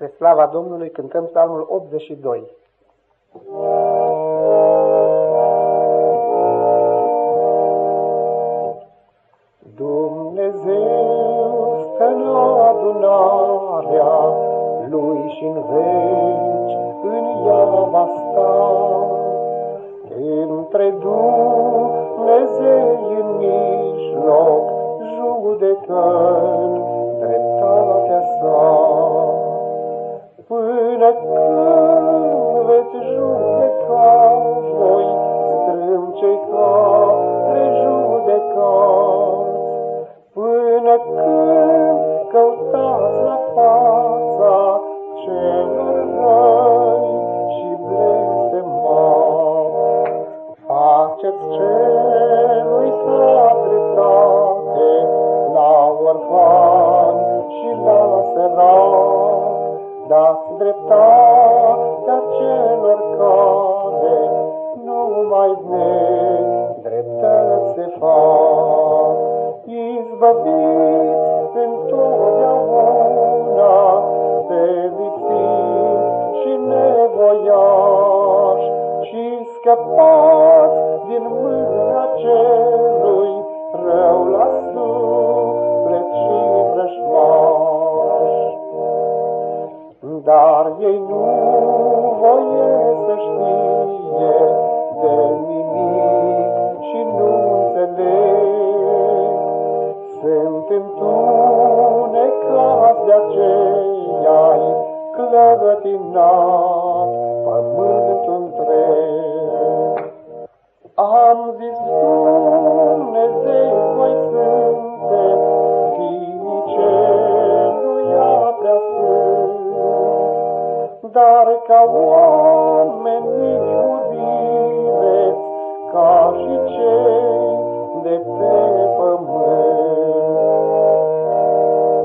Spre slava Domnului cântăm psalmul 82. Dumnezeu stă în adunarea Lui și în veci în ea va sta. Între Dumnezeu în mijloc judecând dați dreptatea celor care nu mai nedreptăți se fac. Izbăviți întotdeauna pe lipsit și nevoiași și scăpați din mâna celui Dar ei nu voie să știe de nimic și nu înțeleg. Sunt întunecați de aceia-i clătinat dar ca oameni iubireți, ca și cei de pe pământ.